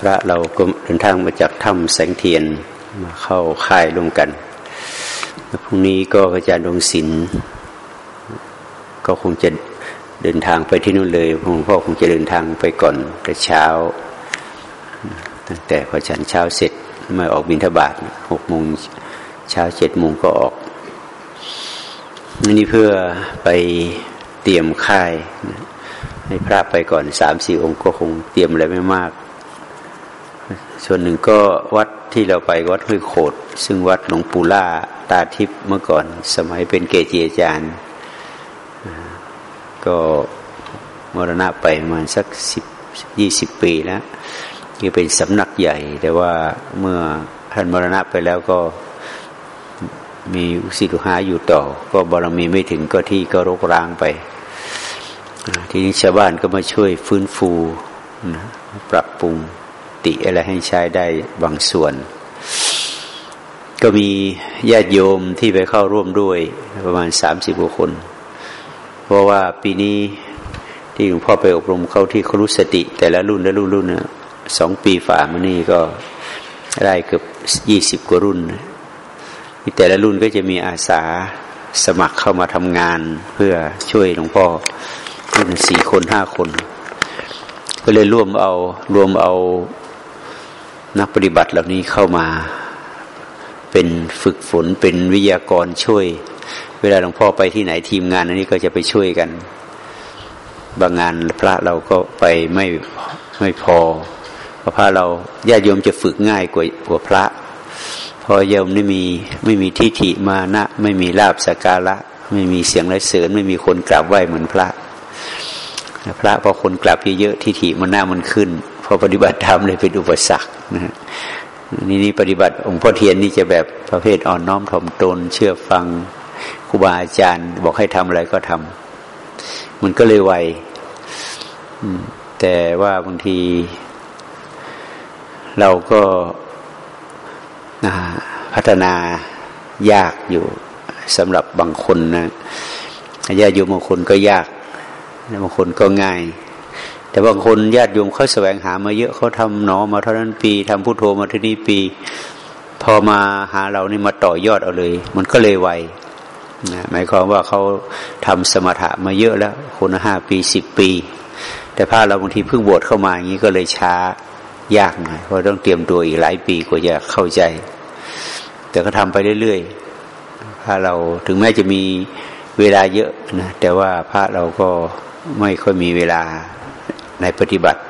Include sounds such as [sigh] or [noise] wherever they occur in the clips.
พระเราก็เดินทางมาจากถ้ำแสงเทียนมาเข้าค่ายร่วมกันพรุ่งนี้ก็อาจารย์ดวงศิลป์ก็คงจะเดินทางไปที่นู่นเลยหลวงพ่อคงจะเดินทางไปก่อนแต่เช้า ตั้งแต่พอฉันเช้าเสร็จมาออกบิณฑบาตหกโมงเช้าเจ็ดโมงก็ออกนี่เพื่อไปเตรียมค่ายให้พระไปก่อนสามสี่องค์ก็คงเตรียมอะไรไม่มาก ส่วนหนึ่งก็วัดที่เราไปวัดห้วยโขดซึ่งวัดหลวงปู่ล่าตาทิพย์เมื่อก่อน สมัยเป็นเกจิอาจารย์ ก็มรณะไปมาสักสิบยี่สิบปีแล้วนี่เป็นสำนักใหญ่ แต่ว่าเมื่อท่านมรณะไปแล้วก็มีสิทธิหาอยู่ต่อ ก็บารมีไม่ถึงก็ที่ก็รกร้างไป ทีนี้ชาวบ้านก็มาช่วยฟื้นฟูนะปรับปรุง ติอะไรให้ใช้ได้บางส่วน ก็มีญาติโยมที่ไปเข้าร่วมด้วยประมาณสามสิบกว่าคน เพราะว่าปีนี้ที่หลวงพ่อไปอบรมเข้าที่เขารู้สติ แต่ละรุ่นและรุ่นรุ่นนะสองปีฝ่ามานี่ก็ได้เกือบยี่สิบกว่ารุ่นแต่ละรุ่นก็จะมีอาสาสมัครเข้ามาทำงานเพื่อช่วยหลวงพ่อรุ่นสี่คนห้าคน ก็เลยร่วมเอารวมเอา นักปฏิบัติเหล่านี้เข้ามาเป็นฝึกฝนเป็นวิทยากรช่วย เวลาหลวงพ่อไปที่ไหนทีมงานอันนี้ก็จะไปช่วยกัน บางงานพระเราก็ไปไม่ไม่พอเพราะพระเราญาติโยมจะฝึกง่ายกว่ากว่าพระพอโยมไม่มีไม่มีทิฏฐิมานะไม่มีลาบสการะ ไม่มีเสียงไรเสริญไม่มีคนกราบไหว้เหมือนพระ พระพอคนกราบเยอะๆทิฏฐิมันหน้ามันขึ้น อปฏิบัติธรรมเลยเป็นอุปสรรคนะนี่นี่ปฏิบัติองค์พ่อเทียนนี่จะแบบประเภทอ่อนน้อมถ่อมตน เชื่อฟังครูบาอาจารย์ บอกให้ทำอะไรก็ทำมันก็เลยไวแต่ว่าบางที เราก็พัฒนายากอยู่สำหรับบางคนนะญาติโยมบางคนก็ยากบางคนก็ง่าย แต่บางคนญาติโยมเขาแสวงหามาเยอะเขาทำหนอมาเท่านั้นปีทำพุทโธมาที่นี้ปี พอมาหาเรานี่มาต่อยอดเอาเลย มันก็เลยไวนะหมายความว่าเขาทำสมถะมาเยอะแล้ว คนห้าปีสิบปี แต่พาเราบางทีเพิ่งบวชเข้ามาอย่างนี้ก็เลยช้ายากหน่อยเพราะต้องเตรียมตัวอีกหลายปีกว่าจะเข้าใจ แต่ก็ทำไปเรื่อยๆพระเราถึงแม้จะมีเวลาเยอะนะแต่ว่าพระเราก็ไม่ค่อยมีเวลา ในปฏิบัติ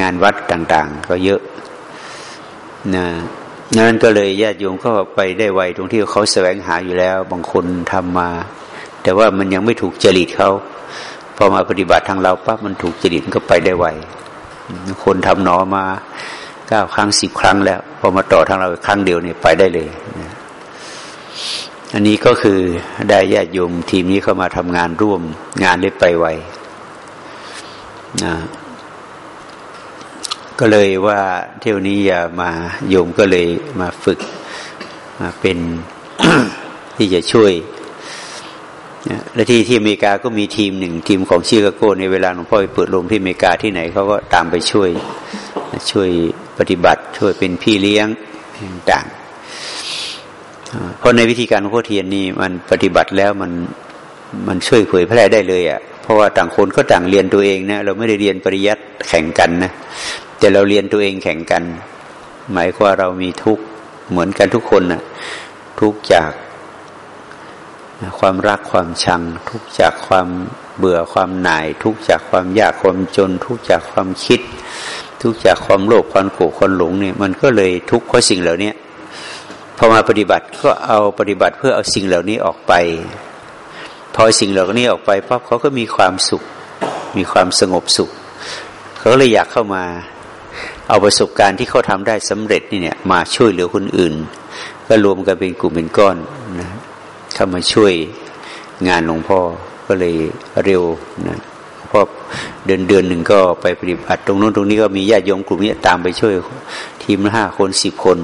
งานวัดต่าง ๆ ก็เยอะนะนั้นก็เลยญาติโยมก็ไปได้ไวตรงที่เขาแสวงหาอยู่แล้ว บางคนทำมา แต่ว่ามันยังไม่ถูกจริตเขาพอมาปฏิบัติทางเราปั๊บมันถูกจริตก็ไปได้ไวคนทำหนอมาเก้าครั้งสิบครั้งแล้วพอมาต่อทางเราครั้งเดียวเนี่ยไปได้เลยนะอันนี้ก็คือได้ญาติโยมทีมนี้เข้ามาทำงานร่วมงานได้ไปไว นะก็เลยว่าเที่ยวนี้อย่ามาโยมก็เลยมาฝึกมาเป็นที่จะช่วยและที่ที่อเมริกาก็มีทีมหนึ่งทีมของชิคาโกในเวลาหลวงพ่อไปเปิดโรงที่อเมริกาที่ไหนเขาก็ตามไปช่วย ช่วยปฏิบัติ ช่วยเป็นพี่เลี้ยงต่างเพราะในวิธีการของพ่อเทียนนี่มันปฏิบัติแล้วมันมันช่วยเผยแพร่ได้เลยอะ่ะ เพราะว่าต่างคนก็ต่างเรียนตัวเองนะเราไม่ได้เรียนปริยัติแข่งกันนะแต่เราเรียนตัวเองแข่งกัน หมายความเรามีทุกข์เหมือนกันทุกคนนะทุกจากความรักความชัง ทุกจากความเบื่อความหน่าย ทุกจากความยากความจน ทุกจากความคิด ทุกจากความโลภความโกรธความหลงเนี่ยมันก็เลยทุกข์เพราะสิ่งเหล่านี้พอมาปฏิบัติก็เอาปฏิบัติเพื่อเอาสิ่งเหล่านี้ออกไป พอสิ่งเหล่านี้ออกไปปั๊บเขาก็มีความสุข มีความสงบสุข เขาเลยอยากเข้ามา เอาประสบการณ์ที่เขาทำได้สำเร็จนี่เนี่ย มาช่วยเหลือคนอื่น ก็รวมกันเป็นกลุ่มเป็นก้อนนะเข้ามาช่วยงานหลวงพ่อก็เลยเร็วนะพอเดือนเดือนหนึ่งก็ไปปฏิบัติตรงนู้นตรงนี้ก็มีญาติโยมกลุ่มนี้ตามไปช่วยทีมห้าคนสิบคน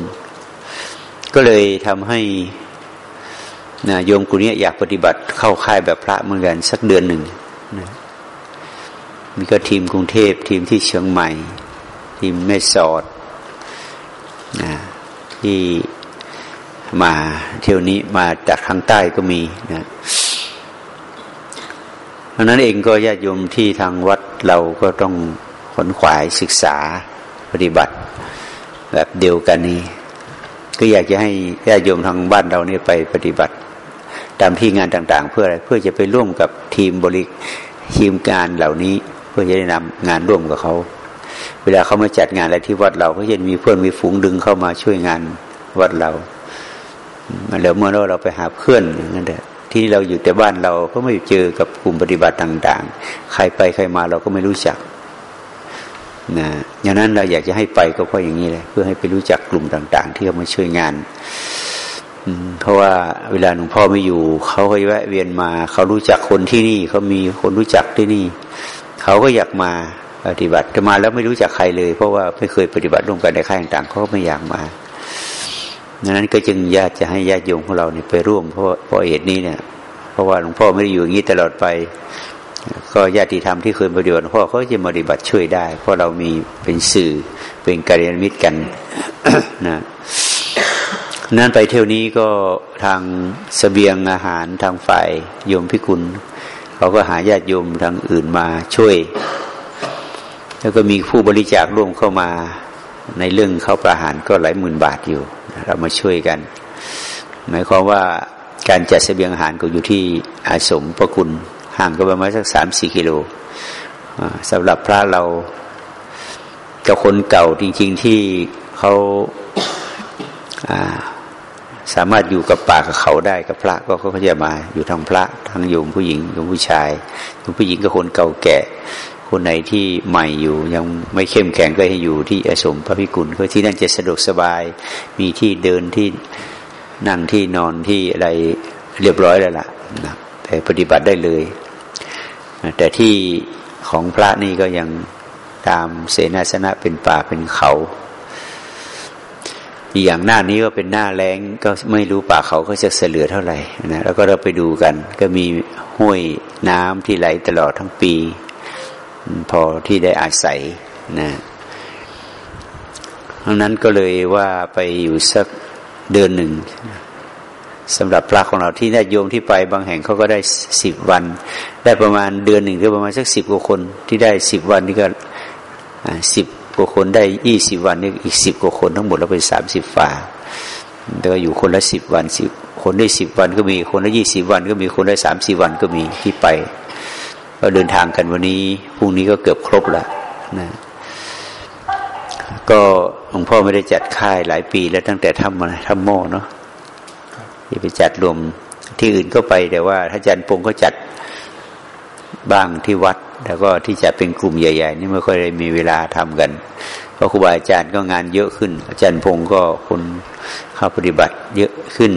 ก็เลยทำให้ นะโยมกุนี้อยากปฏิบัติเข้าค่ายแบบพระเหมือนกันสักเดือนหนึ่งนะมีก็ทีมกรุงเทพทีมที่เชียงใหม่ ทีมแม่สอดนะที่มาเที่ยวนี้มาจากทางใต้ก็มีนะราะนั้นเองก็ญาติโยมที่ทางวัดเราก็ต้องขนขวายศึกษาปฏิบัติแบบเดียวกันนี้ ก็อยากจะให้ญาติโยมทางบ้านเราเนี่ยไปปฏิบัติ ตามที่งานต่าง ๆ เพื่ออะไรเพื่อจะไปร่วมกับทีมบริทีมงานเหล่านี้ เพื่อจะได้นำงานร่วมกับเขา เวลาเขามาจัดงานอะไรที่วัดเราก็จะมีเพื่อนมีฝูงดึงเข้ามาช่วยงานวัดเราแล้วเมื่อเราเราไปหาเพื่อนอย่างนั้นแหละที่เราอยู่แต่บ้านเราก็ไม่เจอกับกลุ่มปฏิบัติต่าง ๆ ใครไปใครมาเราก็ไม่รู้จักนะอย่างนั้นเราอยากจะให้ไปก็เพราะอย่างนี้เลยเพื่อให้ไปรู้จักกลุ่มต่าง ๆ ที่เขามาช่วยงาน เพราะว่าเวลาหลวงพ่อไม่อยู่เขาก็แวะเวียนมา เขารู้จักคนที่นี่เขามีคนรู้จักที่นี่ เขาก็อยากมาปฏิบัติแต่มาแล้วไม่รู้จักใครเลย เพราะว่าไม่เคยปฏิบัติร่วมกันในค่ายต่างๆเขาก็ไม่อยากมาดังนั้นก็จึงญาติจะให้ญาติโยมของเราเนี่ยไปร่วมเพราะเพราะเหตุนี้เนี่ย เพราะว่าหลวงพ่อไม่ได้อยู่อย่างนี้ตลอดไป ก็ญาติธรรมที่เคยปฏิบัติหลวงพ่อเขาจะปฏิบัติช่วยได้ เพราะเรามีเป็นสื่อเป็นกัลยาณมิตรกันนะ นั้นไปเที่ยวนี้ก็ทางสเสบียงอาหารทางฝ่ายโยมพิกุลเขาก็หาญาติโยมทางอื่นมาช่วย แล้วก็มีผู้บริจาคร่วมเข้ามาในเรื่องเข้าประหารก็หลายหมื่นบาทอยู่ เรามาช่วยกัน หมายความว่าการจัดเสบียงอาหารก็อยู่ที่อาสมประคุณห่างกันประมาณสักสามสี่กิโลสำหรับพระเรากับคนเก่าจริง ๆที่เขา สามารถอยู่กับป่ากับเขาได้กับพระก็เขาจะมา อยู่ทางพระทางโยมผู้หญิงโยมผู้ชายโยมผู้หญิงกับคนเก่าแก่ คนไหนที่ใหม่อยู่ยังไม่เข้มแข็งก็ให้อยู่ที่อสมพระพิกุลก็ที่นั่นจะสะดวกสบาย มีที่เดินที่นั่งที่นอนที่อะไรเรียบร้อยแล้วล่ะนะแต่ปฏิบัติได้เลย แต่ที่ของพระนี่ก็ยังตามเสนาสนะเป็นป่าเป็นเขา อย่างหน้านี้ก็เป็นหน้าแรงก็ไม่รู้ป่าเขาก็จะเสลือเท่าไหร่นะแล้วก็เราไปดูกัน ก็มีห้วยน้ำที่ไหลตลอดทั้งปี พอที่ได้อาศัยนะดังนั้นก็เลยว่าไปอยู่สักเดือนหนึ่งสำหรับพระของเราที่ได้โยมที่ไปบางแห่งเขาก็ได้สิบวัน ได้ประมาณเดือนหนึ่งก็ประมาณสักสิบกว่าคนที่ได้สิบวันนี่ก็สิบ กว่าคนได้ยี่สิบวันนี่อีกสิบกว่าคนทั้งหมดเราเป็นสามสิบฝ่าแล้วอยู่คนละสิบวันสิบคนได้สิบวันก็มี คนละยี่สิบวันก็มีคนได้สามสี่วันก็มีที่ไป ก็เดินทางกันวันนี้พรุ่งนี้ก็เกือบครบแล้วนะก็หลวงพ่อไม่ได้จัดค่ายหลายปีแล้วตั้งแต่ทำมาทำโม่เนาะที่ไปจัดรวมที่อื่นก็ไปแต่ว่า ถ้าจันปงก็จัดบ้างที่วัด แล้วก็ที่จะเป็นกลุ่มใหญ่ ๆ นี่ไม่ค่อยได้มีเวลาทำกันเพราะครูบาอาจารย์ก็งานเยอะขึ้น อาจารย์พงศ์ก็คนเข้าปฏิบัติเยอะขึ้น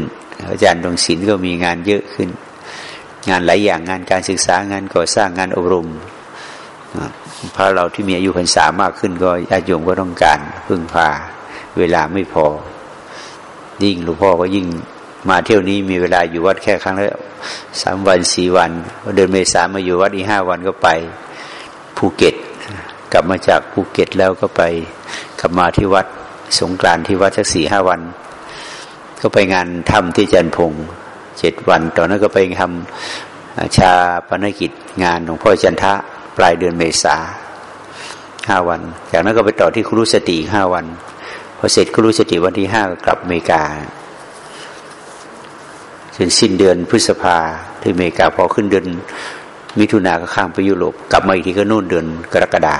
อาจารย์ดวงศิลป์ก็มีงานเยอะขึ้น งานหลายอย่างงานการศึกษางานก่อสร้างงานอบรมพระเราที่มีอายุพรรษามากขึ้นก็ญาติโยมก็ต้องการพึ่งพาเวลาไม่พอ ยิ่งหลวงพ่อก็ยิ่ง มาเที่ยวนี้มีเวลาอยู่วัดแค่ครั้งละสามวันสี่วัน เดินเมษามาอยู่วัดอีห้าวันก็ไปภูเก็ต กลับมาจากภูเก็ตแล้วก็ไปกลับมาที่วัดสงกรานที่วัดสักสี่ห้าวัน ก็ไปงานถ้ำที่จันพงเจ็ดวันตอนนั้นก็ไปทำชาปนกิจงานของพ่อจันทะปลายเดือนเมษาห้าวัน จากนั้นก็ไปต่อที่ครุสติห้าวันพอเสร็จครุสติวันที่ห้ากลับอเมริกา จนสิ้นเดือนพฤษภาที่อเมริกาพอขึ้นเดือน มิถุนาก็ข้ามไปยุโรปกลับมาอีกทีก็นู่นเดือนกรกฎา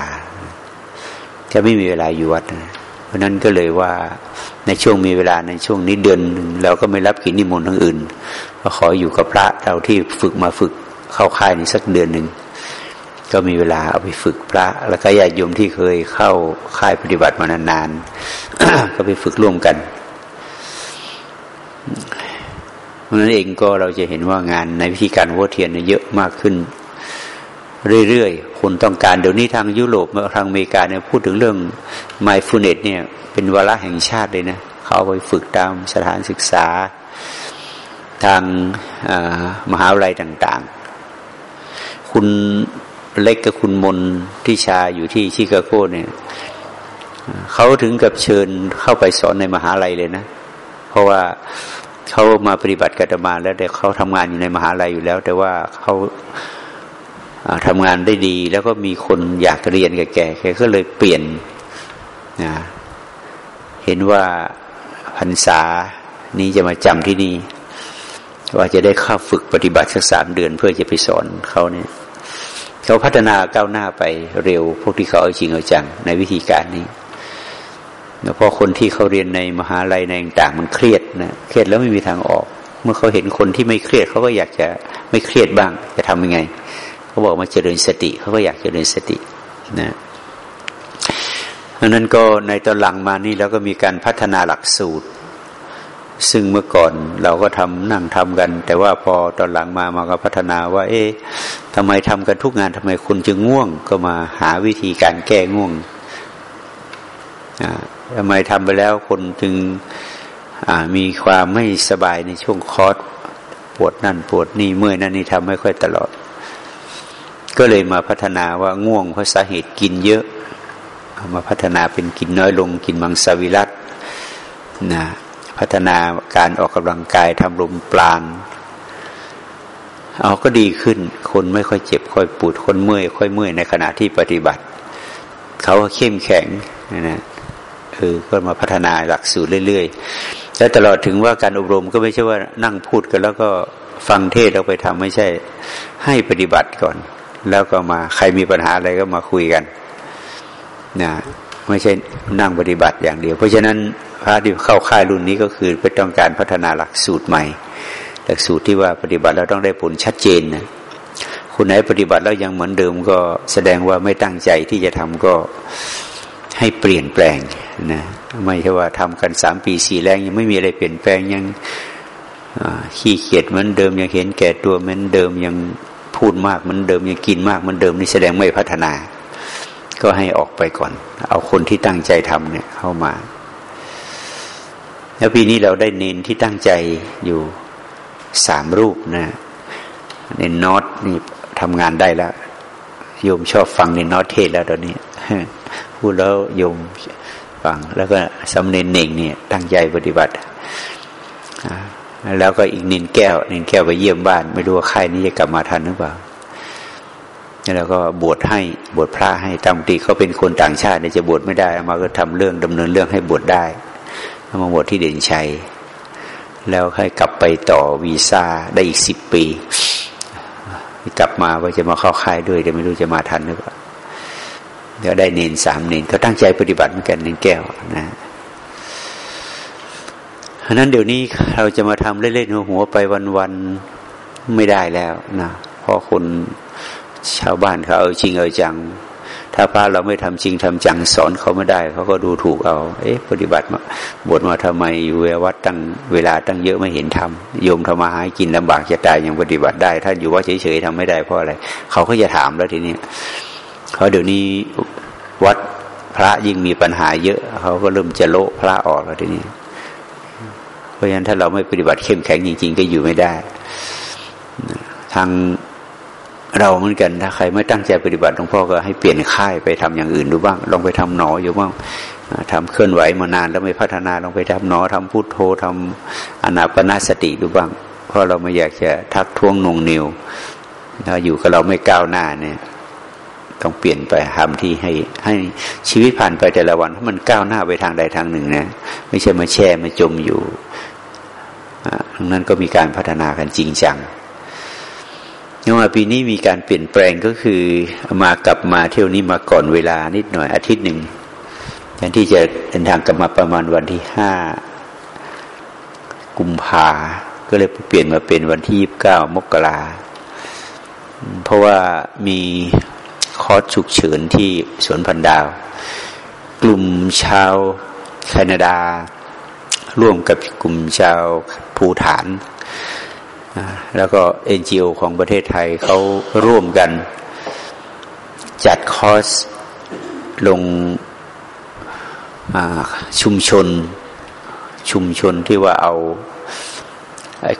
จะไม่มีเวลาอยู่วัดนะเพราะนั้นก็เลยว่าในช่วงมีเวลาในช่วงนี้เดือนเราก็ไม่รับกิจนิมนต์ทั้งอื่นก็ขออยู่กับพระเราที่ฝึกมาฝึกเข้าค่ายนี้สักเดือนหนึ่งก็มีเวลาเอาไปฝึกพระ แล้วก็ญาติโยมที่เคยเข้าค่ายปฏิบัติมานานๆก็ไปฝึกร่วมกันเพ ราะนั้นเองก็เราจะเห็นว่างานในวิธีการวัวเทียนเยอะมากขึ้น เรื่อยๆคนต้องการเดี๋ยวนี้ทางยุโรปทางอเมริกาเนี่ยพูดถึงเรื่องไมฟูเนตเนี่ย เป็นวาระแห่งชาติเลยนะเขาไปฝึกตามสถานศึกษา ทางมหาวิทยาลัยต่าง ๆ คุณเล็กกับคุณมนที่ชาอยู่ที่ชิคาโกเนี่ยเขาถึงกับเชิญเข้าไปสอนในมหาลัยเลยนะ เพราะว่า เขามาปฏิบัติกัตมาแล้วแต่เขาทำงานอยู่ในมหาลัยอยู่แล้ว แต่ว่าเขาทำงานได้ดี แล้วก็มีคนอยากเรียนกับแกแกก็เลยเปลี่ยนนะเห็นว่าพรรษานี้จะมาจำที่นี่ว่าจะได้เข้าฝึกปฏิบัติสักสามเดือนเพื่อจะไปสอนเขาเนี่ยเขาพัฒนาก้าวหน้าไปเร็วพวกที่เขาเอาจริงเอาจังในวิธีการนี้ เพราะคนที่เขาเรียนในมหาลัยในต่างมันเครียดนะเครียดแล้วไม่มีทางออก เมื่อเขาเห็นคนที่ไม่เครียดเขาก็อยากจะไม่เครียดบ้าง จะทำยังไงเขาบอกมาเจริญสติเขาก็อยากเจริญสตินะดังนั้นก็ในตอนหลังมานี่เราก็มีการพัฒนาหลักสูตร ซึ่งเมื่อก่อนเราก็ทำนั่งทำกัน แต่ว่าพอตอนหลังมามาก็พัฒนาว่า เอ๊ะทำไมทำกันทุกงานทำไมคุณจึงง่วง ก็มาหาวิธีการแก้ง่วงอ่า ทำไมทำไปแล้วคนจึงมีความไม่สบายในช่วงคอร์สปวดนั่นปวดนี่เมื่อยนั่นนี่ทำไม่ค่อยตลอด ก็เลยมาพัฒนาว่าง่วงเพราะสาเหตุกินเยอะมาพัฒนาเป็นกินน้อยลงกินมังสวิรัตนะพัฒนาการออกกำลังกายทำลมปราณเอาก็ดีขึ้น คนไม่ค่อยเจ็บค่อยปวดคนเมื่อยค่อยเมื่อยในขณะที่ปฏิบัติ เขาเข้มแข็งนะ เออก็มาพัฒนาหลักสูตรเรื่อยๆแล้วตลอดถึงว่าการอบรมก็ไม่ใช่ว่านั่งพูดกัน แล้วก็ฟังเทศแล้วไปทำไม่ใช่ ให้ปฏิบัติก่อน แล้วก็มาใครมีปัญหาอะไรก็มาคุยกันนะไม่ใช่นั่งปฏิบัติอย่างเดียว เพราะฉะนั้นพระที่เข้าค่ายรุ่นนี้ก็คือไปต้องการพัฒนาหลักสูตรใหม่ หลักสูตรที่ว่าปฏิบัติแล้วต้องได้ผลชัดเจนนะคุณไหนปฏิบัติแล้วยังเหมือนเดิมก็แสดงว่าไม่ตั้งใจที่จะทำก็ ให้เปลี่ยนแปลงนะไม่ใช่ว่าทำกันสามปีสี่แรงยังไม่มีอะไรเปลี่ยนแปลงยังขี้เกียจเหมือนเดิมยังเห็นแก่ตัวเหมือนเดิมยังพูดมากเหมือนเดิมยังกินมากเหมือนเดิมนี่แสดงไม่พัฒนา ก็ให้ออกไปก่อน เอาคนที่ตั้งใจทำเนี่ยเข้ามา แล้วปีนี้เราได้เน้นที่ตั้งใจอยู่สามรูปนะเน้นน็อตนี่ทำงานได้แล้วโยมชอบฟังเน้นน็อตเทศแล้วตอนนี้ พูดแล้วโยมฟัง แล้วก็สำเนินเน่งเนี่ยตั้งใจปฏิบัติแล้วก็อีกนินแก้วนินแก้วไปเยี่ยมบ้าน ไม่รู้ว่าค่ายนี้จะกลับมาทันหรือเปล่าแล้วก็บวชให้บวชพระให้ตามตีเขาเป็นคนต่างชาติเนี่ยจะบวชไม่ได้มาก็ทำเรื่องดำเนินเรื่องให้บวชได้มาบวชที่เด่นชัย แล้วให้กลับไปต่อวีซ่าได้อีกสิบปี กลับมาว่าจะมาเข้าค่ายด้วยแต่ไม่รู้จะมาทันหรือเปล่า ดี๋ยวได้เนนสามเนนเขาตั้งใจปฏิบัติเหมือนกันเนนแก้วนะเพราะนั้นเดี๋ยวนี้เราจะมาทำเล่นๆหัวไปวันๆไม่ได้แล้วนะเพราะคนชาวบ้านเขาเอาจริงเอาจัง ถ้าพระเราไม่ทำจริงทำจังสอนเขาไม่ได้ เขาก็ดูถูกเอา เอ๊ะ ปฏิบัติมาบทมาทำไมอยู่เววัดตั้งเวลาตั้งเยอะไม่เห็นทำโยมทำมาหากินลำบากจะตายยังปฏิบัติได้ ถ้าอยู่ว่าเฉยๆทำไม่ได้เพราะอะไร เขาก็จะถามแล้วทีนี้ เขาเดี๋ยวนี้วัดพระยิ่งมีปัญหาเยอะ เขาก็เริ่มจะโละพระออกแล้วทีนี้ เพราะฉะนั้นถ้าเราไม่ปฏิบัติเข้มแข็งจริง ๆ ก็อยู่ไม่ได้ ทางเราเหมือนกันถ้าใครไม่ตั้งใจปฏิบัติหลวงพ่อก็ให้เปลี่ยนค่ายไปทำอย่างอื่นดูบ้าง ลองไปทำหนออยู่บ้างทำเคลื่อนไหวมานานแล้วไม่พัฒนาลองไปทำหนอทำพุทโธทำอนาปนาสติดูบ้าง เพราะเราไม่อยากจะทักท้วงนงนิวถ้าอยู่กับเราไม่ก้าวหน้าเนี่ย ต้องเปลี่ยนไปทำที่ให้ให้ชีวิตผ่านไปแต่ละวันให้มันก้าวหน้าไปทางใดทางหนึ่งนะไม่ใช่มาแช่มาจมอยู่ดังนั้นก็มีการพัฒนากันจริงจังเนื่องปีนี้มีการเปลี่ยนแปลงก็คือมากลับมาเที่ยวนี้มาก่อนเวลานิดหน่อยอาทิตย์หนึ่งแทนที่จะเดินทางกลับมาประมาณวันที่ห้ากุมภาก็เลยเปลี่ยนมาเป็นวันที่ยี่บเก้ามกราเพราะว่ามี คอร์สฉุกเฉินที่สวนพันดาว กลุ่มชาวแคนาดา ร่วมกับกลุ่มชาวภูฐาน แล้วก็เอ็นจีโอของประเทศไทยเขาร่วมกัน จัดคอร์สลงชุมชนชุมชนที่ว่าเอา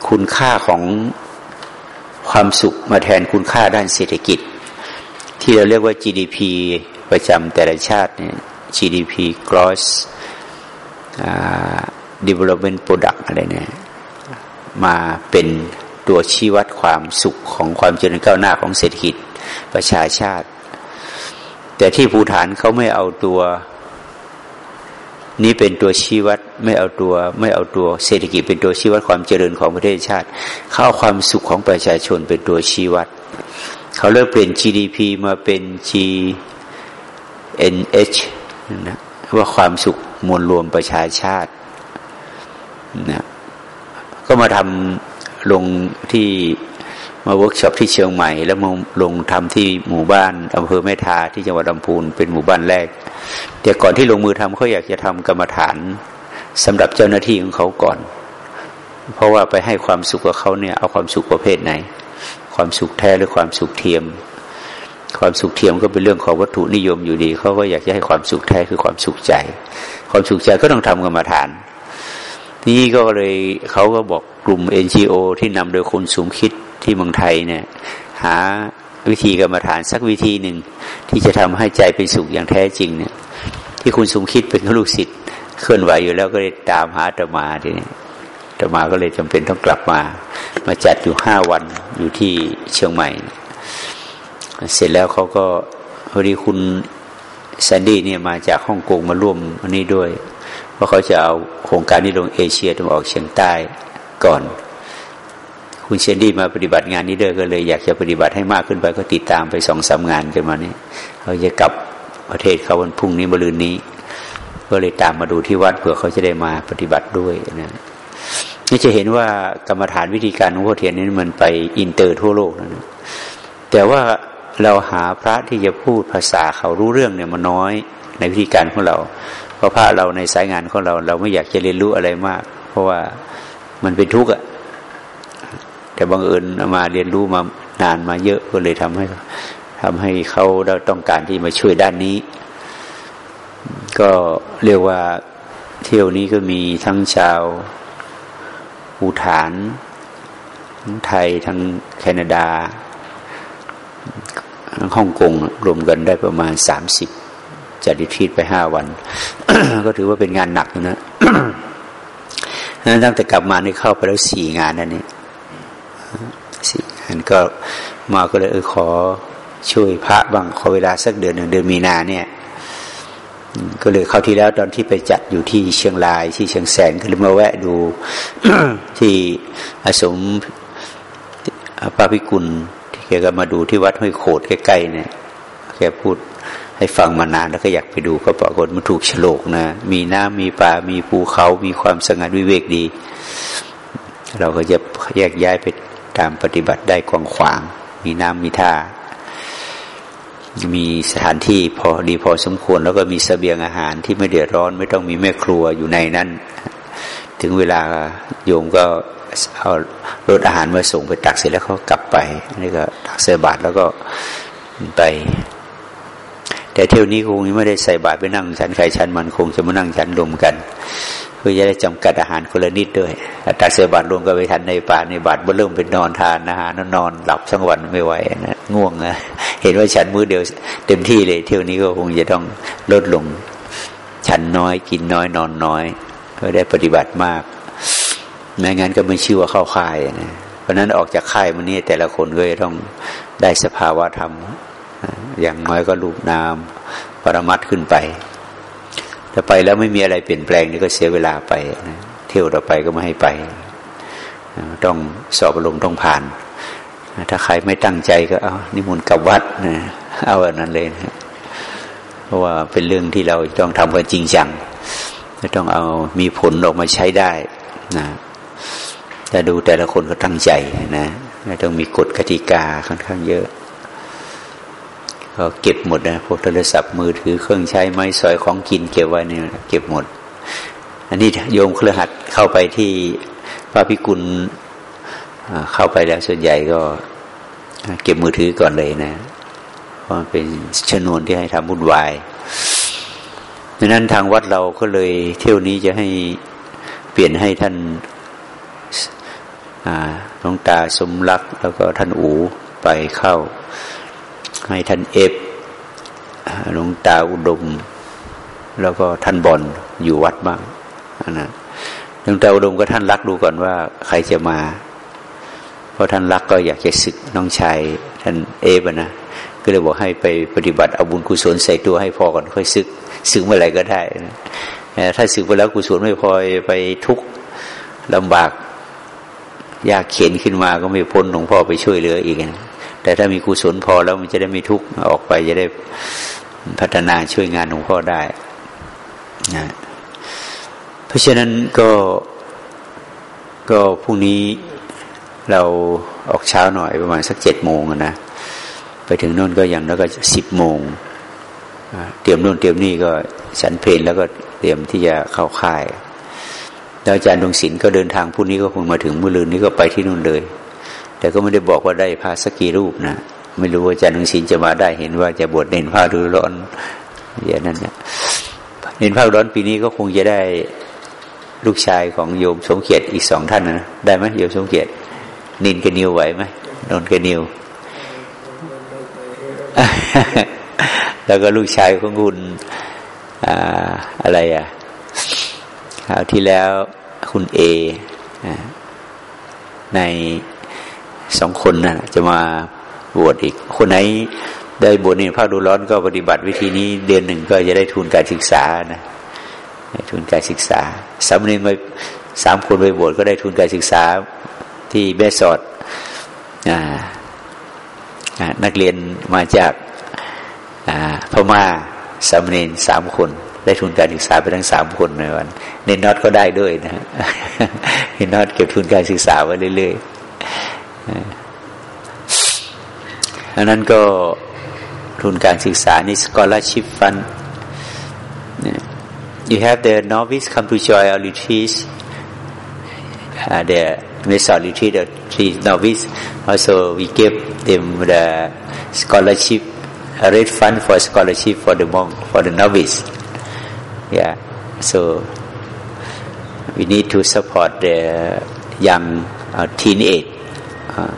คุณค่าของความสุขมาแทนคุณค่าด้านเศรษฐกิจ ที่เราเรียกว่า GDP ประจำแต่ละชาติเนี่ย GDP gross development product อะไรเนี่ยมาเป็นตัวชี้วัดความสุขของความเจริญก้าวหน้าของเศรษฐกิจประชาชาติ แต่ที่ภูฐานเขาไม่เอาตัวนี้เป็นตัวชี้วัดไม่เอาตัว ไม่เอาตัวเศรษฐกิจเป็นตัวชี้วัดความเจริญของประเทศชาติ เข้าความสุขของประชาชนเป็นตัวชี้วัด เขาเริ่มเปลี่ยน GDP มาเป็น GNH นะว่าความสุขมวลรวมประชาชาตินะก็มาทำลงที่มาเวิร์กช็อปที่เชียงใหม่ แล้วมาลงทำที่หมู่บ้านอำเภอแม่ทาที่จังหวัดลำพูนเป็นหมู่บ้านแรก แต่ก่อนที่ลงมือทำเขาอยากจะทำกรรมฐานสำหรับเจ้าหน้าที่ของเขาก่อน เพราะว่าไปให้ความสุขกับเขาเนี่ยเอาความสุขประเภทไหน ความสุขแท้หรือความสุขเทียม ความสุขเทียมก็เป็นเรื่องของวัตถุนิยมอยู่ดีเขาก็อยากจะให้ความสุขแท้คือความสุขใจ ความสุขใจก็ต้องทำกรรมฐาน นี่ก็เลยเขาก็บอกกลุ่ม NGO ที่นำโดยคุณสมคิดที่เมืองไทยเนี่ย หาวิธีกรรมฐานสักวิธีหนึ่งที่จะทำให้ใจเป็นสุขอย่างแท้จริงเนี่ย ที่คุณสมคิดเป็นลูกศิษย์เคลื่อนไหวอยู่แล้วก็เลยตามหาตมาทีนี้ตมาก็เลยจำเป็นต้องกลับมา มาจัดอยู่ห้าวันอยู่ที่เชียงใหม่ เสร็จแล้วเขาก็พอดีคุณแซนดี้เนี่ยมาจากฮ่องกงมาร่วมอันนี้ด้วยเพราเขาจะเอาโครงการนี้ลงเอเชียตะวันออกเฉียงใต้ก่อน คุณเชนดี้มาปฏิบัติงานนี้เด้อก็เลย อยากจะปฏิบัติให้มากขึ้นไปก็ติดตามไปสองสางานกันมานี่เขาจะกลับประเทศเขาวันพรุ่งนี้มะรืนนี้ ก็เลยตามมาดูที่วัดเผื่อเขาจะได้มาปฏิบัติด้วยนะ นี่จะเห็นว่ากรรมฐานวิธีการของพ่อเทียนนี้มันไปอินเตอร์ทั่วโลกนะแต่ว่าเราหาพระที่จะพูดภาษาเขารู้เรื่องเนี่ยมันน้อยในวิธีการของเรา เพราะพระเราในสายงานของเรา เราไม่อยากจะเรียนรู้อะไรมาก เพราะว่ามันเป็นทุกข์อะแต่บังเอิญมาเรียนรู้มานานมาเยอะก็เลยทำให้ทำให้เขาเราต้องการที่มาช่วยด้านนี้ ก็เรียกว่าเที่ยวนี้ก็มีทั้งชาว ภูฐานทั้งไทยทั้งแคนาดาทั้งฮ่องกงรวมกันได้ประมาณสามสิบจัดดิทีไปห้าวัน ก็ถือว่าเป็นงานหนักนะนั้นตั้งแต่กลับมานี่เข้าไปแล้วสี่งานนั่นนี่สี่งานก็มาก็เลยเออขอช่วยพระบางขอเวลาสักเดือนหนึ่งเดือนมีนาเนี่ย ก็เลยเข้าที่แล้วตอนที่ไปจัดอยู่ที่เชียงรายที่เชียงแสนก็เลยมาแวะดู ที่อาสมพระพิกุลที่แกก็มาดูที่วัดห้วยโขดใกล้ๆเนี่ยแกพูดให้ฟังมานานแล้วก็อยากไปดูก็ปรากฏมันถูกฉลกนะ มีน้ำมีป่ามีภูเขามีความสงัดวิเวกดี เราก็จะแยกย้ายไปตามปฏิบัติได้กว้างขวาง มีน้ำมีท่า มีสถานที่พอดีพอสมควร แล้วก็มีสเสบียงอาหารที่ไม่เดือดร้อน ไม่ต้องมีแม่ครัวอยู่ในนั้น ถึงเวลาโยมก็เอารถอาหารมาส่งไปตักเสร็จแล้วเขากลับไปนี่ก็ตักเสบาทแล้วก็ไป แต่เที่ยวนี้คงไม่ได้ใส่บาตรไปนั่งชั้นใครชั้นมันคงจะมานั่งชั้นรวมกัน พื่อจะได้จำกัดอาหารคนละนิดด้วยตักเสบาตรวมกันไปทันในป่าในบาตรเริ่มเป็นนอนทานอาหารนอนหลับทั้งวันไม่ไหวนะง่วงนะเห็นว่าฉันมื้อเดียวเต็มที่เลยเที่ยวนี้ก็คงจะต้องลดลง ฉันน้อยกินน้อยนอนน้อย ก็ได้ปฏิบัติมากไม่งั้นก็ไม่ชื่อว่าเข้าค่ายนะเพราะนั้นออกจากค่ายมันนี้แต่ละคนก็จะต้องได้สภาวะธรรม อย่างน้อยก็รูปนาม ปรมัดขึ้นไป ถ้าไปแล้วไม่มีอะไรเปลี่ยนแปลงนี่ก็เสียเวลาไปนะเที่ยวต่อไปก็ไม่ให้ไป ต้องสอบอารมต้องผ่าน ถ้าใครไม่ตั้งใจก็เอานิมนต์กับวัดนะเอาแบบนั้นเลยนะเพราะว่าเป็นเรื่องที่เราต้องทำกันจริงจังต้องเอามีผลออกมาใช้ได้นะแต่ดูแต่ละคนก็ตั้งใจนะต้องมีกฎกติกาค่อนข้างเยอะ ก็เก็บหมดนะพวกโทรศัพท์มือถือเครื่องใช้ไม้สอยของกินเก็บไว้เนี่ยเก็บหมด อันนี้โยมเครือหัดเข้าไปที่พระพิกุลเข้าไปแล้วส่วนใหญ่ก็ เก็บมือถือก่อนเลยนะเพราะเป็นชนวนที่ให้ทำบุญวายดังนั้นทางวัดเราก็เลยเที่ยวนี้จะให้เปลี่ยนให้ท่านหลวงตาสมรักแล้วก็ท่านอูไปเข้า ให้ท่านเอฟหลวงตาอุดม แล้วก็ท่านบอลอยู่วัดบ้างนะหลวงตาอุดมก็ท่านรักดูก่อนว่าใครจะมา เพราะท่านรักก็อยากจะศึกน้องชายท่านเอฟนะก็เลยบอกให้ไปปฏิบัติเอาบุญกุศลใส่ตัวให้พอก่อนค่อยศึกศึกเมื่อไหร่ก็ได้นะถ้าศึกไปแล้วกุศลไม่พอไปทุกข์ลำบากยากเข็นขึ้นมาก็ไม่พ้นหลวงพ่อไปช่วยเหลืออีกนะ แต่ถ้ามีกุศลพอแล้วมันจะได้ไม่ทุกข์ออกไปจะได้พัฒนาช่วยงานหลวงพ่อได้นะเพราะฉะนั้นก็ก็พรุ่งนี้เราออกเช้าหน่อยประมาณสักเจ็ดโมงนะไปถึงโน่นก็ยังแล้วก็สิบโมงเตรียมโน่นเตรียมนี่ก็ฉันเพลนแล้วก็เตรียมที่จะเข้าค่ายแล้วอาจารย์ดวงศิลป์ก็เดินทางพรุ่งนี้ก็คงมาถึงมื่อลืนนี้ก็ไปที่นู่นเลย แต่ก็ไม่ได้บอกว่าได้พาสกีรูปนะไม่รู้ว่าอาจารย์ดวงศิลจะมาได้เห็นว่าจะบวชเน้นผ้าดูร้อนอย่างนั้นเนี่ยเน้นผ้าร้อนปีนี้ก็คงจะได้ลูกชายของโยมสมเกียรติอีกสองท่านนะได้ไหมโยมสมเกียรตินินกับนิวไหวไหมนนกับนิว แล้วก็ลูกชายของคุณอะไรอะคราวที่แล้วคุณเอใน สองคนนะ่ะจะมาบวชอีก คนไหนได้บวชในภาคดูร้อนก็ปฏิบัติวิธีนี้เดือนหนึ่งก็จะได้ทุนการศึกษานะทุนการศึกษาสามเณรไปสามคนไปบวชก็ได้ทุนการศึกษาที่แม่สอดนักเรียนมาจากพม่าสามเณรสามคน ได้ทุนการศึกษาไปทั้งสามคนในวันเนนน็อตก็ได้ด้วยนะเนนน็อตเก็บทุนการศึกษาไว้เรื่อยๆ อันนั้นก็ทุนการศึกษานี่ scholarship fund you have the novice come to join our retreats uh, the Mesa retreat the three novice also we give them the scholarship a red fund for scholarship for the monk for the novice yeah so we need to support the young uh, teenage Uh,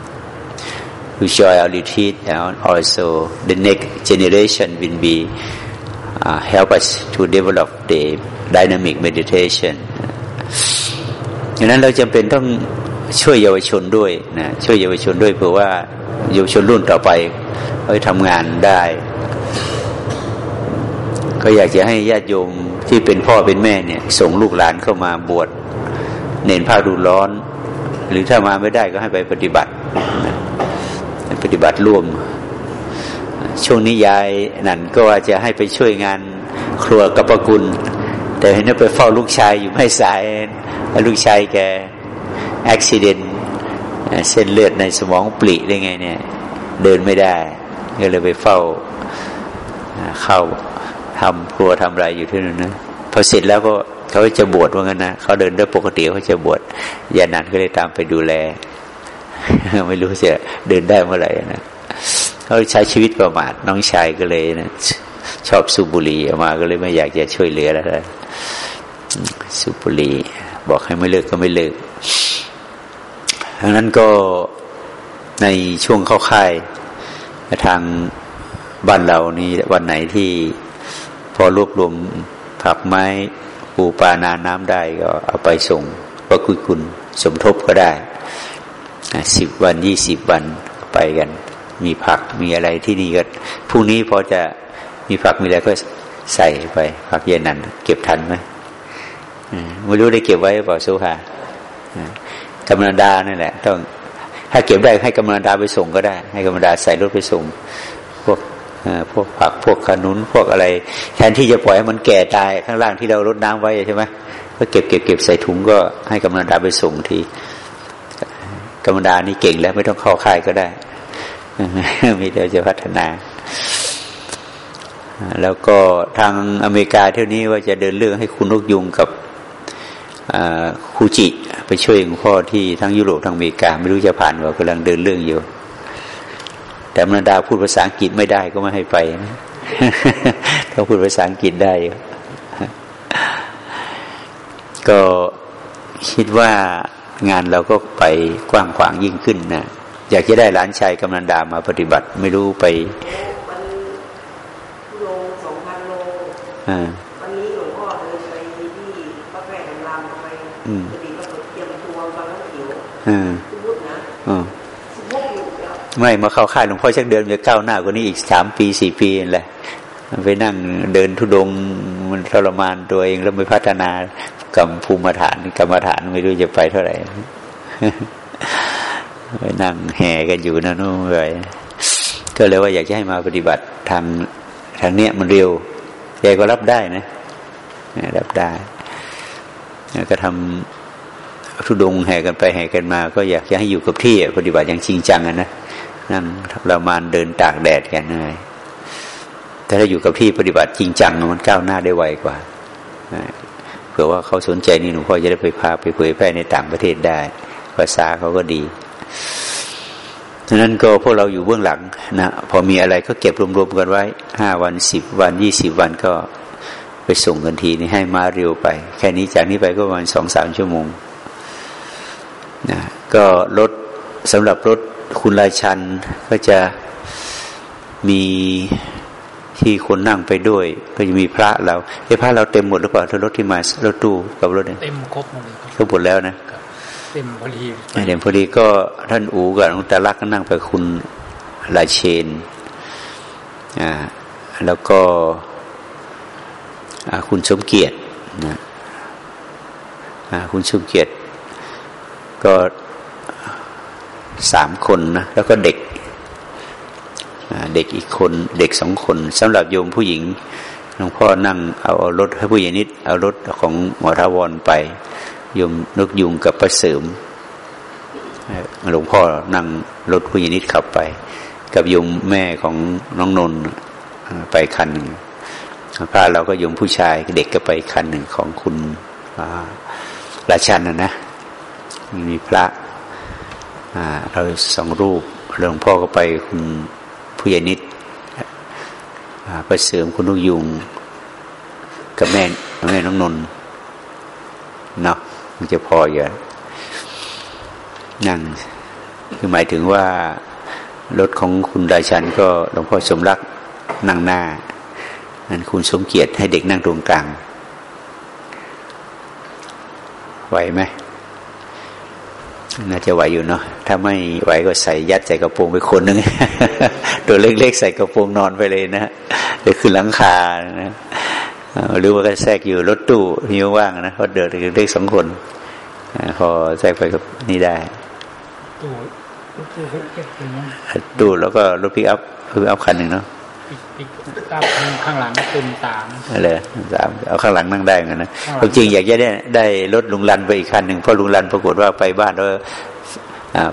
who join our retreat and also the next generation will be uh, help us to develop the dynamic meditation ดังนั้นเราจำเป็นต้องช่วยเยาวชนด้วยนะช่วยเยาวชนด้วยเพื่อว่าเยาวชนรุ่นต่อไปเขาทำงานได้ ก็อยากจะให้ญาติโยมที่เป็นพ่อเป็นแม่เนี่ย ส่งลูกหลานเข้ามาบวชเน้นผ้าดูร้อน หรือถ้ามาไม่ได้ก็ให้ไปปฏิบัติปฏิบัติร่วม ช่วงนี้ยายนั่นก็ว่าจะให้ไปช่วยงานครัวกับปกุล แต่เห็นว่าไปเฝ้าลูกชายอยู่ไม่สายลูกชายแกอุบิเหตุเส้นเลือดในสมองปลีได้ไงเนี่ย เดินไม่ได้ก็เลยไปเฝ้าเข้าทำครัวทำอะไรอยู่ที่นั่นนะพอเสร็จแล้วก็ เขาจะบวชว่างั้นนะเขาเดินได้ปกติเขาจะบวชยานันก็เลยตามไปดูแล ไม่รู้จะเดินได้เมื่อไหร่นะเขาใช้ชีวิตประมาทน้องชายก็เลยนะชอบสูบบุหรี่ออกมาก็เลยไม่อยากจะช่วยเหลือแล้วสูบบุหรี่บอกให้ไม่เลิกก็ไม่เลิกดังนั้นก็ในช่วงเข้าค่ายทางบ้านเรานี่วันไหนที่พอรวบรวมผักไม้ ปูปลานาน้ำได้ก็เอาไปส่งพระคุยคุณสมทบก็ได้สิบวันยี่สิบวันไปกัน มีผักมีอะไรที่นี่ก็พรุ่งนี้พอจะมีผักมีอะไรก็ใส่ไปผักเย็นนั้นเก็บทันไหมไม่รู้ได้เก็บไว้เปล่าสุภากำนันดานั่นแหละต้องถ้าเก็บได้ให้กำนันดาไปส่งก็ได้ ให้กำนันดาใส่รถไปส่ง พวก พวกผักพวกขนุนพวกอะไร แทนที่จะปล่อยให้มันแก่ตายข้างล่างที่เรารดน้ำไว้ใช่ไหมก็เก็บเก็บเก็บใส่ถุงก็ให้กำนันดาไปส่งทีกำนันดานี่เก่งแล้วไม่ต้องเข้าค่ายก็ได้มีเดี๋ยวจะพัฒนา แล้วก็ทางอเมริกาเที่ยวนี้ว่าจะเดินเรื่องให้คุณนกยุงกับคูจิ ไปช่วยหลวงพ่อที่ทั้งยุโรปทั้งอเมริกา ไม่รู้จะผ่านว่ากำลังเดินเรื่องอยู่ แต่มรดาพูดภาษาอังกฤษไม่ได้ก็ไม่ให้ไปนะถ้าพูดภาษาอังกฤษได้ ก็คิดว่างานเราก็ไปกว้างขวางยิ่งขึ้นนะอยากจะได้หลานชายกำนันดามาปฏิบัติ ไม่รู้ไปโลสองพันโลวันนี้หลวงพ่อเดินไปที่พระแกรมรามไปปฏิบัติเตรียมตัวฟังแล้วหิวพูดนะ ไม่มาเข้าค่ายหลวงพ่อชักเดินจะก้าวหน้ากว่านี้อีกสามปีสี่ปีนั่นแหละไปนั่งเดินทุดงมันทรมานตัวเองแล้วไม่พัฒนากรรมภูมิฐานกรรมฐานไม่รู้จะไปเท่าไหร่ไปนั่งแห่กันอยู่นะนู่นเลยก็เลยว่าอยากจะให้มาปฏิบัติทางทางเนี้ยมันเร็วแกก็รับได้นะรับได้แล้วก็ทำทุดงแห่กันไปแห่กันมา ก็อยากจะให้อยู่กับที่ปฏิบัติอย่างจริงจังนะ นั่งเรามานเดินตากแดดกันเลยแต่ถ้าอยู่กับที่ปฏิบัติจริงจังมันก้าวหน้าได้ไวกว่าเผื่อว่าเขาสนใจนี่หลวงพ่อจะได้ไปพาไปเผยแพร่ในต่างประเทศได้ภาษาเขาก็ดีดังนั้นก็พวกเราอยู่เบื้องหลังนะพอมีอะไรก็เก็บรวมๆกันไว้ห้าวันสิบวันยี่สิบวันก็ไปส่งกันทีนี่ให้มาเร็วไป แค่นี้จากนี้ไปก็ประมาณสองสามชั่วโมงนะก็รถสำหรับรถ คุณราชันก็จะมีที่คนนั่งไปด้วย ก็จะมีพระเราไอ้พระเราเต็มหมดหรือเปล่าถ้ารถที่มารถตู้กับรถเนี่ยเต็มครบหมดเลยครับก็หมดแล้วนะครับเต็มพอดีเดี๋ยวพอดีก็ท่านอูกับหลวงตาลักษณ์ก็นั่งไปคุณลาเชนอ่าแล้วก็อ่าคุณสมเกียรตินะอ่าคุณสมเกียรติก็ สามคนนะแล้วก็เด็กเด็กอีกคนเด็กสองคนสำหรับโยมผู้หญิงหลวงพ่อนั่งเอารถให้ผู้หญิงนิดเอารถของหมอทาวรไปโยมนกยุงกับประเสริมหลวงพ่อนั่งรถผู้หญิงนิดขับไป กับโยมแม่ของน้องนนไปคันหนึ่งพระเราก็โยมผู้ชายเด็กก็ไปคันหนึ่งของคุณราชันนะนะมีพระ เราสองรูปหลวงพ่อก็ไปคุณผู้ใหญ่นิดประเสริมคุณนกยุงกับแม่แม่น้องนนท์เนาะมันจะพออยู่นั่งคือหมายถึงว่ารถของคุณราชันก็หลวงพ่อสมรักนั่งหน้านั่นคุณสมเกียรติให้เด็กนั่งตรงกลางไหวไหม น่าจะไหวอยู่เนาะถ้าไม่ไหวก็ใส่ยัดใส่กระโปรงไปคนนึง ตัวเล็กๆใส่กระโปรงนอนไปเลยนะหรือขึ้นหลังคานะหรือว่าก็แทรกอยู่รถตู้มีว่างนะเพราะเดินเล็กสองคนพอแทรกไปกับนี่ได้ตู้ตู้เก็บเป็นยังตู้แล้วก็รถพิกอัพพิกอัพคันหนึ่งเนาะ ปิดปิดตามข้างหลังเป็นสามอะไรสามเอาข้างหลังนั่งได้เหมือนกันนะความจริงอยากจะได้ได้รถลุงรันไปอีกคันหนึ่งเพราะลุงรันปรากฏว่าไปบ้านแล้ว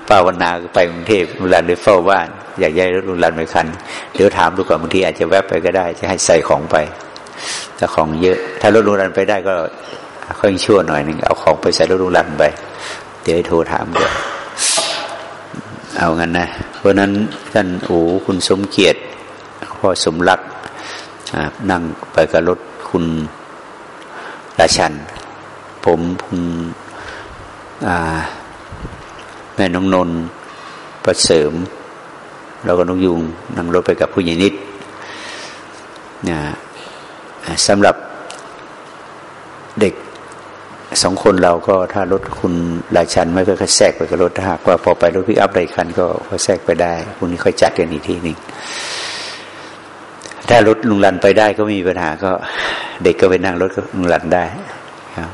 ป้าวันนาไปกรุงเทพลุงรันเลยเฝ้าบ้าน อยากได้รถลุงรันไปคันเดี๋ยวถามดูก่อนบางทีอาจจะแวบไปก็ได้ จะให้ใส่ของไปถ้าของเยอะ ถ้ารถลุงรันไปได้ก็ค่อยชั่วหน่อยหนึ่งเอาของไปใส่รถลุงรันไป เดี๋ยวโทรถามก่อนเอางั้นนะ เพราะนั้นท่านโอ้คุณสมเกียรติ พ่อสมรักนั่งไปกับรถคุณราชัน ผมคุณแม่น้องนนประเสริม แล้วก็น้องยุงนั่งรถไปกับผู้ใหญ่นิดสำหรับเด็กสองคนเราก็ถ้ารถคุณราชันไม่ก็แทรกไปกับรถถ้าหากว่าพอไปรถพิกอัพใดคันก็แทรกไปได้พวกนี้ค่อยจัดกันอีกทีหนึ่ง ถ้ารถลุงรันไปได้ก็ไม่มีปัญหาก็ เด็กก็ไปนั่งรถลุงรันได้ครับ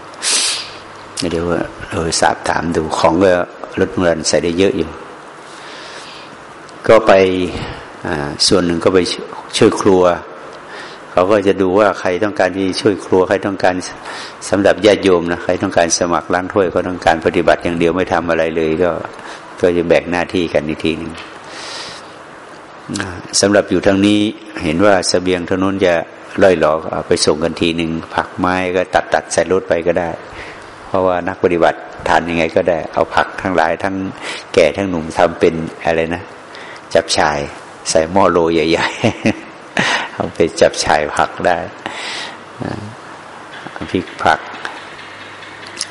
เดี๋ยวเราสอบถามดูของก็รถลุงรันใส่ได้เยอะอยู่ ก็ไปส่วนหนึ่งก็ไปช่วยครัว เขาก็จะดูว่าใครต้องการที่ช่วยครัว ใครต้องการสำหรับญาติโยมนะใครต้องการสมัครล้างถ้วยก็ต้องการปฏิบัติอย่างเดียวไม่ทำอะไรเลย ก็ก็จะแบ่งหน้าที่กันอีกทีหนึ่ง สำหรับอยู่ทางนี้เห็นว่าสเสบียงทางนู้นจะล่อยหลอกเอาไปส่งกันทีหนึ่งผักไม้ก็ตัดตัดใส่รถไปก็ได้ เพราะว่านักปฏิบัติทานยังไงก็ได้ เอาผักทั้งหลายทั้งแก่ทั้งหนุ่มทำเป็นอะไรนะ จับชายใส่หม้อโลใหญ่ๆเอาไปจับชายผักได้พริกผัก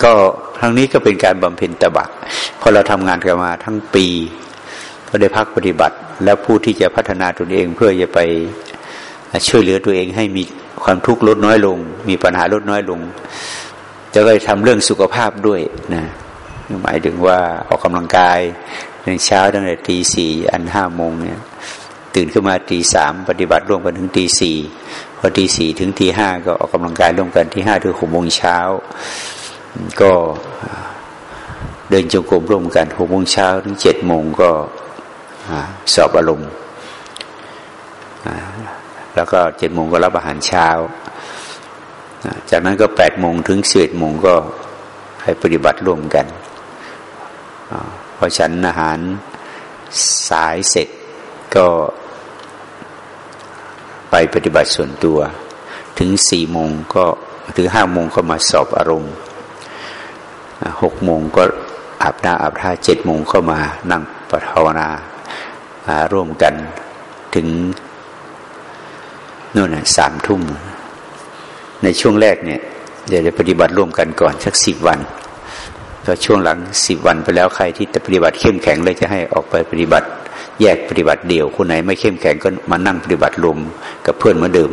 ก็ทั้งนี้ก็เป็นการบำเพ็ญตบะพอเราทำงานกันมาทั้งปี ก็ได้พักปฏิบัติ แล้วผู้ที่จะพัฒนาตนเองเพื่อจะไปช่วยเหลือตัวเองให้มีความทุกข์ลดน้อยลง มีปัญหาลดน้อยลง จะก็ทำเรื่องสุขภาพด้วยนะหมายถึงว่าออกกำลังกายในเช้าตั้งแต่ตีสี่อันห้าโมงเนี่ย ตื่นขึ้นมาตีสามปฏิบัติร่วมกันถึงตีสี่พอตีสี่ถึงตีห้าก็ออกกำลังกายร่วมกันที่ห้าถึงหกโมงเช้า ก็เดินจงกรมร่วมกันหกโมงเช้าถึงเจ็ดโมงก็ สอบอารมณ์แล้วก็เจ็ดโมงก็รับอาหารเช้า จากนั้นก็แปดโมงถึงสิบเอ็ดโมงก็ให้ปฏิบัติร่วมกันพอฉันอาหารสายเสร็จก็ไปปฏิบัติส่วนตัว ถึงสี่โมงก็ถึงห้าโมงก็มาสอบอารมณ์หกโมงก็อาบน้ำอาบท่าเจ็ดโมงก็มานั่งปภาวนา ร่วมกันถึงนู่นน่ะสามทุ่ม ในช่วงแรกเนี่ยเดี๋ยวจะปฏิบัติร่วมกันก่อนสักสิบวันพอช่วงหลังสิบวันไปแล้วใครที่จะปฏิบัติเข้มแข็งเลยจะให้ออกไปปฏิบัติ แยกปฏิบัติเดี่ยวคนไหนไม่เข้มแข็งก็มานั่งปฏิบัติรวมกับเพื่อนเหมือนเดิม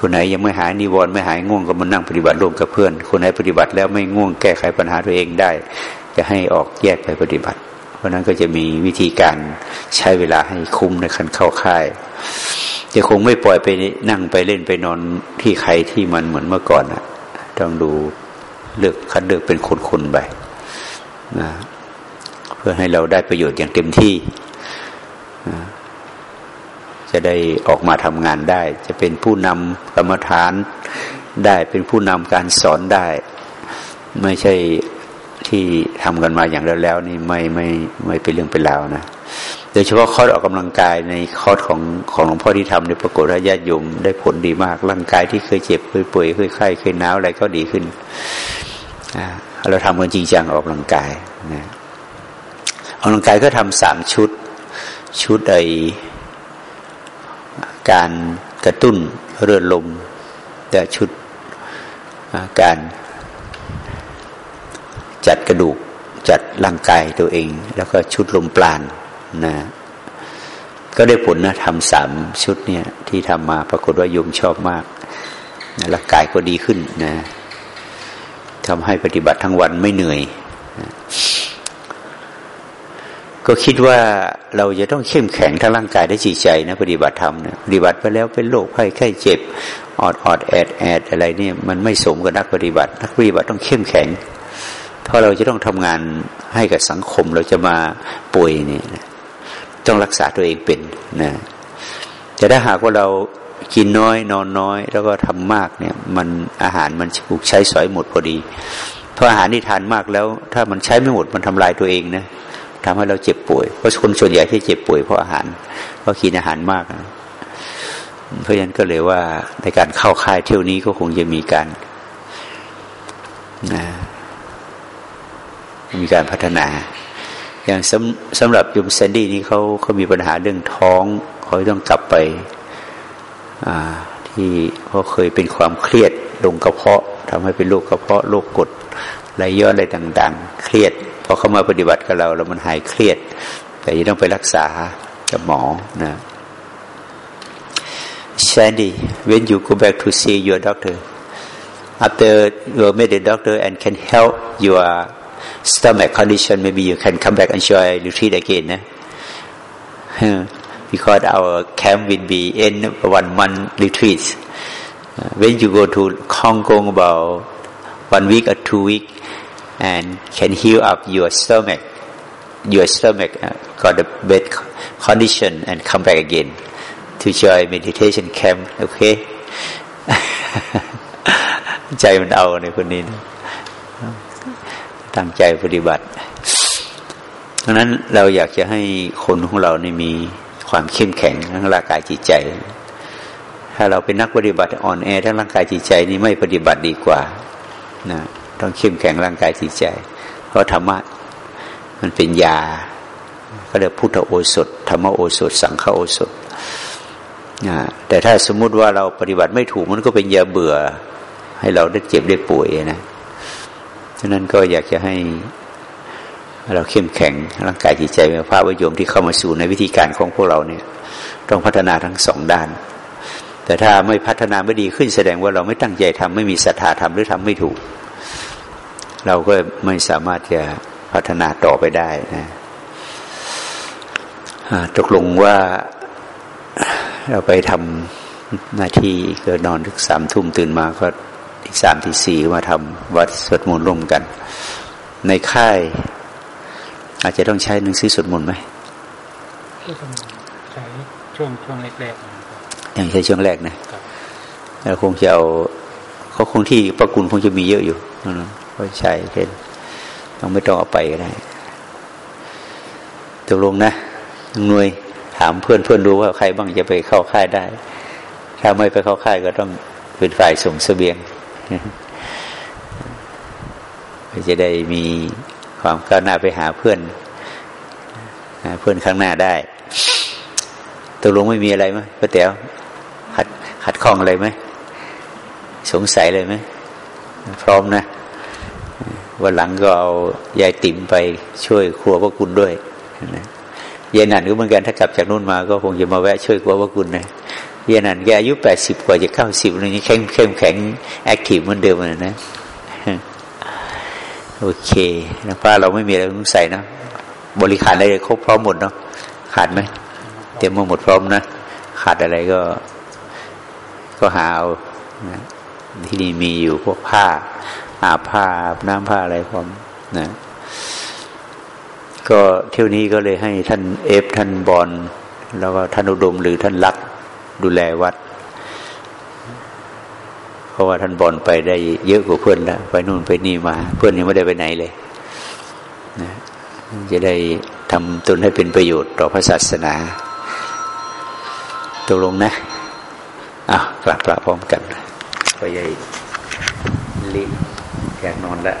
คนไหนยังไม่หายนิวรณ์ไม่หายง่วงก็มานั่งปฏิบัติร่วมกับเพื่อน คนไหนปฏิบัติแล้วไม่ง่วงแก้ไขปัญหาตัวเองได้ จะให้ออกแยกไปปฏิบัติ เพราะนั้นก็จะมีวิธีการใช้เวลาให้คุ้มในขั้นเข้าค่ายจะคงไม่ปล่อยไปนั่งไปเล่นไปนอนที่ใครที่มันเหมือนเมื่อก่อนนะต้องดูเลือกคัดเลือกเป็นคนๆไปนะเพื่อให้เราได้ประโยชน์อย่างเต็มที่จะได้ออกมาทำงานได้ จะเป็นผู้นำกรรมฐานได้เป็นผู้นำการสอนได้ ไม่ใช่ ที่ทำกันมาอย่างแล้วแล้วนี่ไม่ไม่ไม่เป็นเรื่องเป็นราวนะโดยเฉพาะคอร์สออกกำลังกายในคอร์สของของหลวงพ่อที่ทำในปรากฏว่าญาติโยมได้ผลดีมาก ร่างกายที่เคยเจ็บเคยป่วยเคยไข้เคยหนาวอะไรก็ดีขึ้นเราทำกันจริงจังออกกำลังกายนะออกกำลังกายก็ทำสามชุด ชุดใดการกระตุ้นเรือลมและชุดการ จัดกระดูกจัดร่างกายตัวเอง แล้วก็ชุดลมปราณนะก็ได้ผลนะทำสามชุดเนี่ยที่ทำมาปรากฏว่าโยมชอบมากนะร่างกายก็ดีขึ้นนะทำให้ปฏิบัติทั้งวันไม่เหนื่อยนะก็คิดว่าเราจะต้องเข้มแข็งทั้งร่างกายและจิตใจนะปฏิบัติธรรมนะปฏิบัติไปแล้วเป็นโรคไข้ไข้เจ็บออดออดแอดแอดอะไรเนี่ยมันไม่สมกับนักปฏิบัติ นักปฏิบัติต้องเข้มแข็ง เพราะเราจะต้องทำงานให้กับสังคมเราจะมาป่วยเนี่ยต้องรักษาตัวเองเป็นนะจะได้าหากว่าเรากินน้อย นอนน้อย แล้วก็ทำมากเนี่ย มันอาหารมันถูกใช้สอยหมดพอดี เพราะอาหารที่ทานมากแล้ว ถ้ามันใช้ไม่หมดมันทำลายตัวเองนะทำให้เราเจ็บป่วย เพราะคนส่วนใหญ่ที่เจ็บป่วยเพราะอาหาร เพราะกินอาหารมากนะเพราะฉะนั้นก็เลยว่าในการเข้าค่ายเที่ยวนี้ก็คงจะมีการนะ มีการพัฒนา อย่างสำสำหรับยุมแซนดี้นี่เขาเขามีปัญหาเรื่องท้องเขาต้องกลับไปที่เขาเคยเป็นความเครียดลงกระเพาะทำให้เป็นโรคกระเพาะโรคกดไหลย้อนอะไรต่างๆ เครียดพอเข้ามาปฏิบัติกับเราแล้วมันหายเครียด แต่ยังต้องไปรักษากับหมอนะ Sandy when you go back to see your doctor after you met the doctor and can help your stomach condition maybe you can come back and enjoy retreat again eh? because our camp will be in one month retreat when you go to Hong Kong about one week or two week and can heal up your stomach. Your stomach uh, got a bad condition and come back again to join meditation camp. Okay? [laughs] ใจมันเอาในคนนี้นะ ตั้งใจปฏิบัติดังนั้นเราอยากจะให้คนของเรานี่มีความเข้มแข็งทั้งร่างกายจิตใจ ถ้าเราเป็นนักปฏิบัติอ่อนแอทั้งร่างกายจิตใจนี่ไม่ปฏิบัติดีกว่านะต้องเข้มแข็งร่างกายจิตใจ เพราะธรรมะมันเป็นยา ก็เรียกพุทธโอสถธรรมโอสถ สังฆโอสถแต่ถ้าสมมุติว่าเราปฏิบัติไม่ถูกมันก็เป็นยาเบื่อ ให้เราได้เจ็บได้ป่วยนะ ฉะนั้นก็อยากจะให้เราเข้มแข็งร่างกายจิตใจเป็นพระวิโยมที่เข้ามาสู่ในวิธีการของพวกเราเนี่ย ต้องพัฒนาทั้งสองด้าน แต่ถ้าไม่พัฒนาไม่ดีขึ้นแสดงว่าเราไม่ตั้งใจทำไม่มีศรัทธาทำหรือทำไม่ถูก เราก็ไม่สามารถจะพัฒนาต่อไปได้นะตกลงว่าเราไปทำหน้าที่ก็นอนถึงสามทุ่มตื่นมาก็ ที่สามที่สี่มาทำวัดสวดมนต์ร่วมกัน ในค่าย อาจจะต้องใช้หนังสือสวดมนต์ไหมที่ผมใช้ช่วงช่วงแรกๆนะครับอย่างใช้ช่วงแรกนะครับแล้วคงจะเอาเขาคงที่ประกุลคงจะมีเยอะอยู่นะก็ใช่เป็นต้องไม่ต้องเอาไปก็ได้ตกลงนะหน่วยถามเพื่อนเพื่อนดูว่าใครบ้างจะไปเข้าค่ายได้ ถ้าไม่ไปเข้าค่ายก็ต้องเป็นฝ่ายส่งเสบียง จะได้มีความก้าวหน้าไปหาเพื่อนเพื่อนข้างหน้าได้ตกลงไม่มีอะไรไหมป้าแต๋วขัดขัดข้องอะไรไหมสงสัยเลยไหมพร้อมนะวันหลังก็เอายายติ๋มไปช่วยครัวพระคุณด้วยนะยายนันก็เหมือนกันถ้ากลับจากนู่นมาก็คงจะมาแวะช่วยครัวพระคุณนะ ยานันแกอายุแปดสิบกว่าจะเข้าสิบนี่ยังเข้มเข้มแข็งแอคทีฟเหมือนเดิมเลยนะโอเคนะป้าเราไม่มีอะไรต้องใส่นะบริการอะไรครบพร้อมหมดเนาะขาดไหมเตรียมมาหมดพร้อมนะขาดอะไรก็ ก็หาเอานะที่นี่มีอยู่พวกผ้า อาบผ้าอาบน้ำผ้าอะไรพร้อมนะก็เที่ยวนี้ก็เลยให้ท่านเอฟท่านบอลแล้วก็ท่านอุดมหรือท่านรัก ดูแลวัด เพราะว่าท่านบอลไปได้เยอะกว่าเพื่อนแล้วไปนู่นไปนี่มา เพื่อนยังไม่ได้ไปไหนเลยนะจะได้ทำตนให้เป็นประโยชน์ต่อพระศาสนาตกลงนะอ้าวกลับกลับพร้อมกันไปยัยลิอยากนอนแล้ว